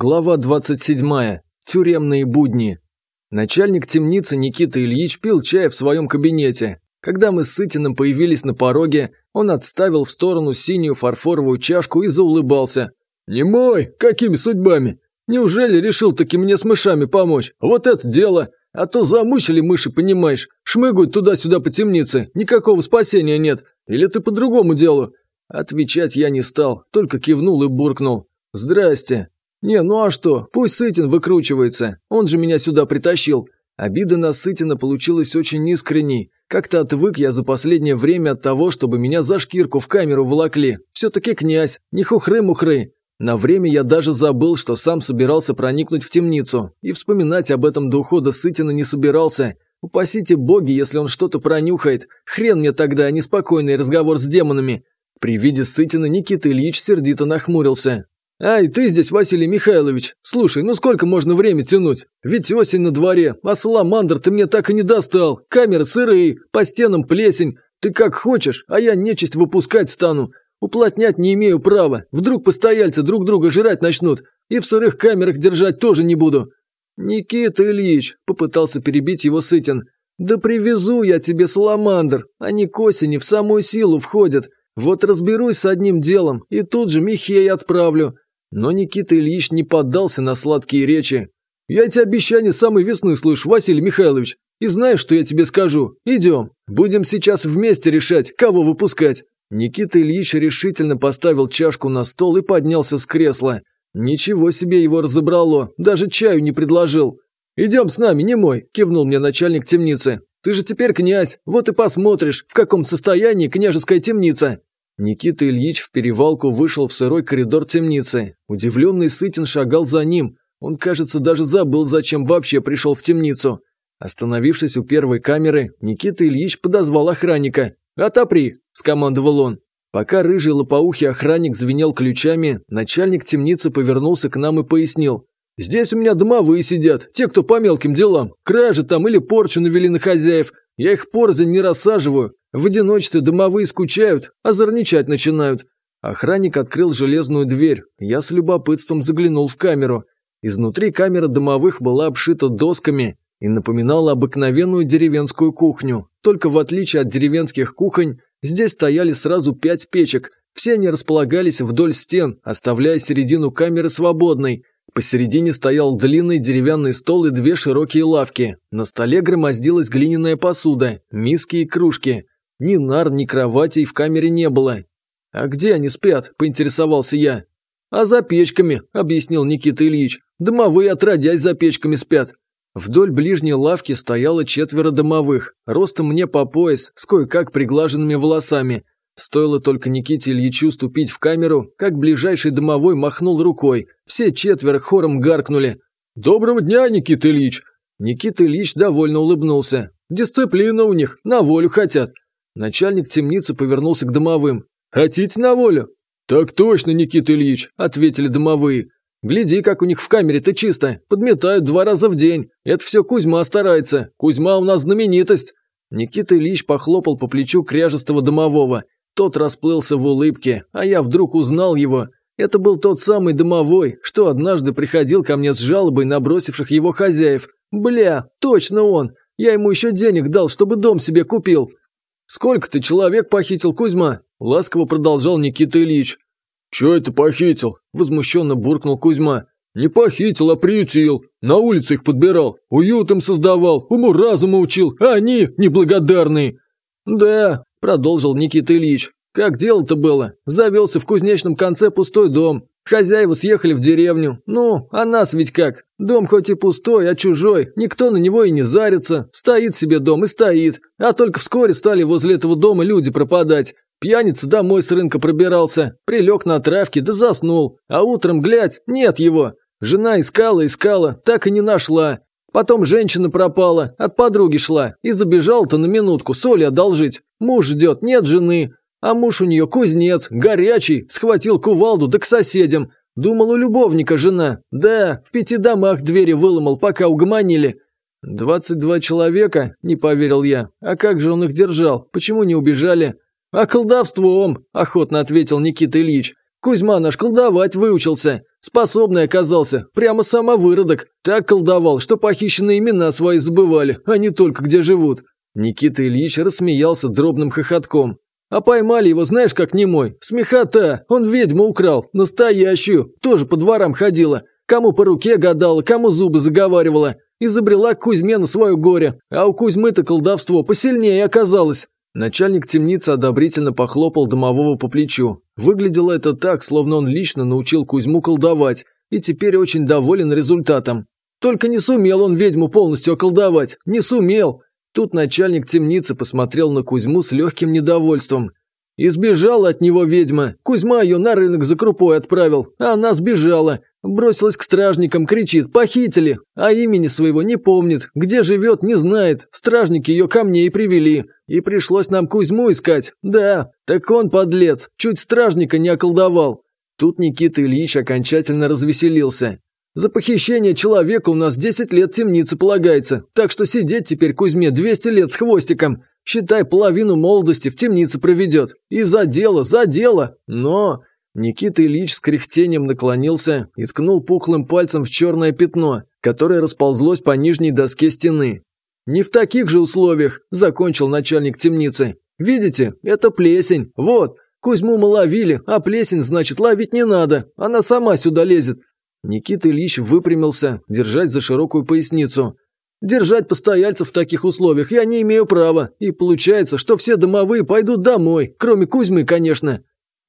Глава 27. Тюремные будни. Начальник темницы Никита Ильич пил чай в своем кабинете. Когда мы с Сытиным появились на пороге, он отставил в сторону синюю фарфоровую чашку и заулыбался. «Не мой! Какими судьбами? Неужели решил таки мне с мышами помочь? Вот это дело! А то замучили мыши, понимаешь, шмыгают туда-сюда по темнице, никакого спасения нет. Или ты по другому делу?» Отвечать я не стал, только кивнул и буркнул. «Здрасте!» «Не, ну а что? Пусть Сытин выкручивается. Он же меня сюда притащил». Обида на Сытина получилась очень искренней. Как-то отвык я за последнее время от того, чтобы меня за шкирку в камеру волокли. Все-таки князь, не хухры-мухры. На время я даже забыл, что сам собирался проникнуть в темницу. И вспоминать об этом до ухода Сытина не собирался. Упасите боги, если он что-то пронюхает. Хрен мне тогда, а не спокойный разговор с демонами. При виде Сытина Никита Ильич сердито нахмурился. «Ай, ты здесь, Василий Михайлович! Слушай, ну сколько можно время тянуть? Ведь осень на дворе, а саламандр ты мне так и не достал. Камеры сырые, по стенам плесень. Ты как хочешь, а я нечисть выпускать стану. Уплотнять не имею права. Вдруг постояльцы друг друга жрать начнут. И в сырых камерах держать тоже не буду». «Никита Ильич», – попытался перебить его Сытин. «Да привезу я тебе саламандр. Они к осени в самую силу входят. Вот разберусь с одним делом и тут же Михея отправлю. Но Никита Ильич не поддался на сладкие речи. «Я тебе обещание самой весны слышу, Василий Михайлович. И знаешь, что я тебе скажу? Идем. Будем сейчас вместе решать, кого выпускать». Никита Ильич решительно поставил чашку на стол и поднялся с кресла. Ничего себе его разобрало, даже чаю не предложил. «Идем с нами, не мой», – кивнул мне начальник темницы. «Ты же теперь князь, вот и посмотришь, в каком состоянии княжеская темница». Никита Ильич в перевалку вышел в сырой коридор темницы. Удивленный Сытин шагал за ним. Он, кажется, даже забыл, зачем вообще пришел в темницу. Остановившись у первой камеры, Никита Ильич подозвал охранника. «Отопри!» – скомандовал он. Пока рыжий лопоухий охранник звенел ключами, начальник темницы повернулся к нам и пояснил. «Здесь у меня домовые сидят, те, кто по мелким делам. Кражи там или порчу навели на хозяев. Я их порзень не рассаживаю. В одиночестве домовые скучают, а озорничать начинают. Охранник открыл железную дверь. Я с любопытством заглянул в камеру. Изнутри камера домовых была обшита досками и напоминала обыкновенную деревенскую кухню. Только в отличие от деревенских кухонь, здесь стояли сразу пять печек. Все они располагались вдоль стен, оставляя середину камеры свободной – Посередине стоял длинный деревянный стол и две широкие лавки. На столе громоздилась глиняная посуда, миски и кружки. Ни нар, ни кроватей в камере не было. «А где они спят?» – поинтересовался я. «А за печками», – объяснил Никита Ильич. «Домовые отродясь за печками спят». Вдоль ближней лавки стояло четверо домовых, ростом мне по пояс, с кое-как приглаженными волосами. Стоило только Никите Ильичу ступить в камеру, как ближайший домовой махнул рукой – все четверо хором гаркнули. «Доброго дня, Никита Ильич!» Никита Ильич довольно улыбнулся. «Дисциплина у них, на волю хотят!» Начальник темницы повернулся к домовым. «Хотите на волю?» «Так точно, Никита Ильич!» – ответили домовые. «Гляди, как у них в камере-то чисто. Подметают два раза в день. Это все Кузьма старается. Кузьма у нас знаменитость!» Никита Ильич похлопал по плечу кряжестого домового. Тот расплылся в улыбке, а я вдруг узнал его – это был тот самый домовой, что однажды приходил ко мне с жалобой набросивших его хозяев. Бля, точно он. Я ему еще денег дал, чтобы дом себе купил. Сколько ты человек похитил, Кузьма? Ласково продолжал Никита Ильич. Че это похитил? Возмущенно буркнул Кузьма. Не похитил, а приютил. На улице их подбирал, уют им создавал, уму разуму учил, а они неблагодарные. Да, продолжил Никита Ильич. Как дело-то было? Завелся в кузнечном конце пустой дом. Хозяева съехали в деревню. Ну, а нас ведь как? Дом хоть и пустой, а чужой. Никто на него и не зарится. Стоит себе дом и стоит. А только вскоре стали возле этого дома люди пропадать. Пьяница домой с рынка пробирался. Прилег на травке да заснул. А утром, глядь, нет его. Жена искала, искала, так и не нашла. Потом женщина пропала, от подруги шла и забежал-то на минутку соли одолжить. Муж ждет, нет жены. А муж у нее кузнец, горячий, схватил кувалду, да к соседям. Думал, у любовника жена. Да, в пяти домах двери выломал, пока угомонили. «Двадцать два человека?» – не поверил я. «А как же он их держал? Почему не убежали?» «А колдовством!» – охотно ответил Никита Ильич. «Кузьма наш колдовать выучился. Способный оказался, прямо самовыродок. Так колдовал, что похищенные имена свои забывали, а не только где живут». Никита Ильич рассмеялся дробным хохотком. А поймали его знаешь как не мой. Смехота! Он ведьму украл, настоящую. Тоже по дворам ходила. Кому по руке гадала, кому зубы заговаривала. Изобрела Кузьме на свое горе. А у Кузьмы-то колдовство посильнее оказалось. Начальник темницы одобрительно похлопал домового по плечу. Выглядело это так, словно он лично научил Кузьму колдовать, и теперь очень доволен результатом. Только не сумел он ведьму полностью околдовать, не сумел. Тут начальник темницы посмотрел на Кузьму с легким недовольством. «Избежала от него ведьма. Кузьма ее на рынок за крупой отправил, а она сбежала. Бросилась к стражникам, кричит «Похитили!» А имени своего не помнит, где живет, не знает. Стражники ее ко мне и привели. И пришлось нам Кузьму искать. Да, так он подлец, чуть стражника не околдовал». Тут Никита Ильич окончательно развеселился. За похищение человека у нас 10 лет темницы полагается, так что сидеть теперь Кузьме 200 лет с хвостиком. Считай, половину молодости в темнице проведет. И за дело, за дело. Но...» Никита Ильич с кряхтением наклонился и ткнул пухлым пальцем в черное пятно, которое расползлось по нижней доске стены. «Не в таких же условиях», – закончил начальник темницы. «Видите, это плесень, вот. Кузьму мы ловили, а плесень, значит, ловить не надо. Она сама сюда лезет. Никита Ильич выпрямился, держать за широкую поясницу. «Держать постояльцев в таких условиях я не имею права, и получается, что все домовые пойдут домой, кроме Кузьмы, конечно».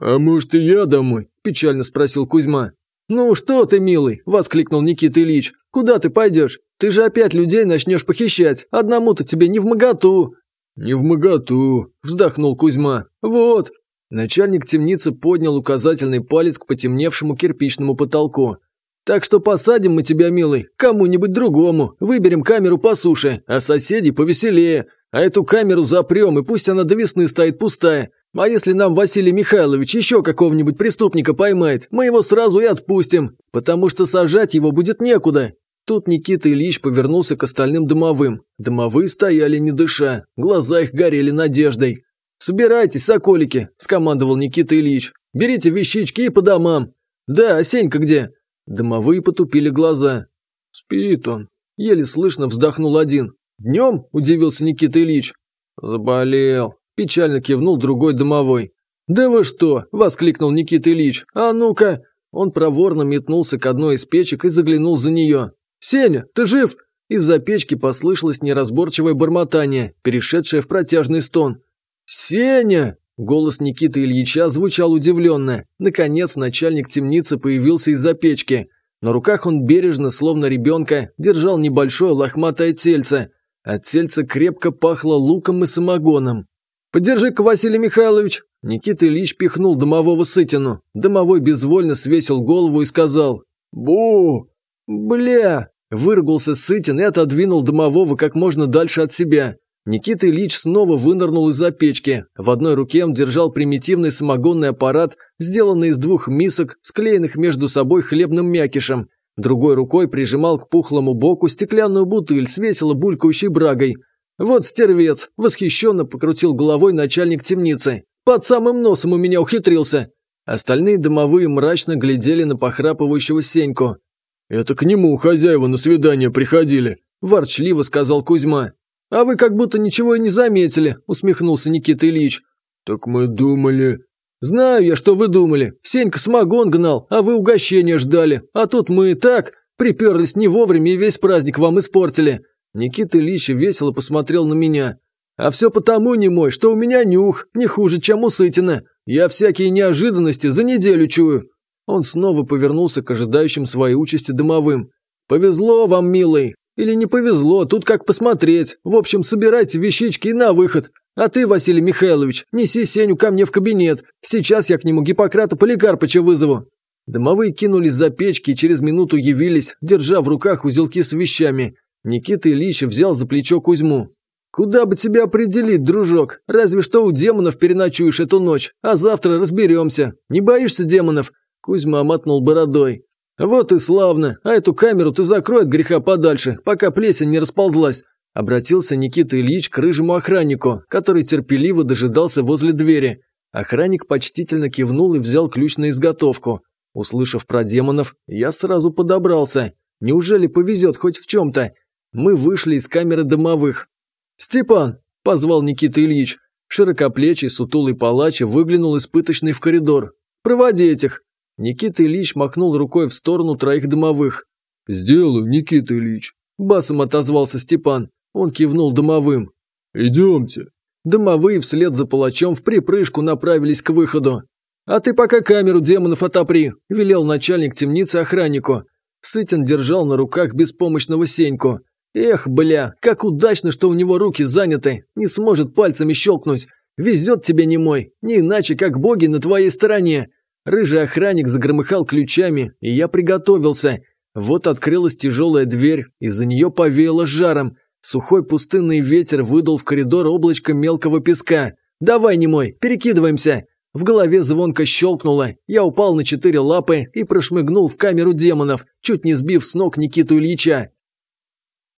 «А может, и я домой?» – печально спросил Кузьма. «Ну что ты, милый!» – воскликнул Никита Ильич. «Куда ты пойдешь? Ты же опять людей начнешь похищать. Одному-то тебе не в моготу!» «Не в моготу!» – вздохнул Кузьма. «Вот!» Начальник темницы поднял указательный палец к потемневшему кирпичному потолку. Так что посадим мы тебя, милый, кому-нибудь другому, выберем камеру посуше, а соседи повеселее. А эту камеру запрем, и пусть она до весны стоит пустая. А если нам Василий Михайлович еще какого-нибудь преступника поймает, мы его сразу и отпустим, потому что сажать его будет некуда». Тут Никита Ильич повернулся к остальным домовым. Домовые стояли не дыша, глаза их горели надеждой. «Собирайтесь, соколики!» – скомандовал Никита Ильич. «Берите вещички и по домам!» «Да, Сенька где?» Дымовые потупили глаза. «Спит он», – еле слышно вздохнул один. «Днем?» – удивился Никита Ильич. «Заболел», – печально кивнул другой дымовой. «Да вы что!» – воскликнул Никита Ильич. «А ну-ка!» Он проворно метнулся к одной из печек и заглянул за нее. «Сеня, ты жив?» Из-за печки послышалось неразборчивое бормотание, перешедшее в протяжный стон. «Сеня!» Голос Никиты Ильича звучал удивленно. Наконец начальник темницы появился из-за печки. На руках он бережно, словно ребенка, держал небольшое лохматое тельце. От тельца крепко пахло луком и самогоном. «Подержи-ка, Василий Михайлович!» Никита Ильич пихнул домового сытину. Домовой безвольно свесил голову и сказал «Бу! Бля!» Выругался сытин и отодвинул домового как можно дальше от себя. Никита Ильич снова вынырнул из-за печки. В одной руке он держал примитивный самогонный аппарат, сделанный из двух мисок, склеенных между собой хлебным мякишем. Другой рукой прижимал к пухлому боку стеклянную бутыль с весело булькающей брагой. «Вот стервец!» – восхищенно покрутил головой начальник темницы. «Под самым носом у меня ухитрился!» Остальные домовые мрачно глядели на похрапывающего Сеньку. «Это к нему хозяева на свидание приходили», – ворчливо сказал Кузьма. «А вы как будто ничего и не заметили», – усмехнулся Никита Ильич. «Так мы думали...» «Знаю я, что вы думали. Сенька смогон гнал, а вы угощение ждали. А тут мы и так приперлись не вовремя и весь праздник вам испортили». Никита Ильич весело посмотрел на меня. «А все потому, не мой, что у меня нюх, не хуже, чем у Сытина. Я всякие неожиданности за неделю чую». Он снова повернулся к ожидающим своей участи домовым. «Повезло вам, милый, или не повезло, тут как посмотреть. В общем, собирайте вещички и на выход. А ты, Василий Михайлович, неси Сеню ко мне в кабинет. Сейчас я к нему Гиппократа Поликарпыча вызову». Домовые кинулись за печки и через минуту явились, держа в руках узелки с вещами. Никита Ильич взял за плечо Кузьму. «Куда бы тебя определить, дружок? Разве что у демонов переночуешь эту ночь, а завтра разберемся. Не боишься демонов?» Кузьма мотнул бородой. «Вот и славно! А эту камеру ты закрой от греха подальше, пока плесень не расползлась!» Обратился Никита Ильич к рыжему охраннику, который терпеливо дожидался возле двери. Охранник почтительно кивнул и взял ключ на изготовку. Услышав про демонов, я сразу подобрался. Неужели повезет хоть в чем-то? Мы вышли из камеры домовых. «Степан!» – позвал Никита Ильич. Широкоплечий, сутулый палач выглянул из пыточной в коридор. «Проводи этих!» Никита Ильич махнул рукой в сторону троих дымовых. «Сделаю, Никита Ильич!» Басом отозвался Степан. Он кивнул дымовым. «Идемте!» Дымовые вслед за палачом в припрыжку направились к выходу. «А ты пока камеру демонов отопри!» – велел начальник темницы охраннику. Сытин держал на руках беспомощного Сеньку. «Эх, бля, как удачно, что у него руки заняты! Не сможет пальцами щелкнуть! Везет тебе немой, не иначе, как боги на твоей стороне!» Рыжий охранник загромыхал ключами, и я приготовился. Вот открылась тяжелая дверь, из-за нее повеяло жаром. Сухой пустынный ветер выдал в коридор облачко мелкого песка. «Давай, немой, перекидываемся!» В голове звонко щелкнуло, я упал на четыре лапы и прошмыгнул в камеру демонов, чуть не сбив с ног Никиту Ильича.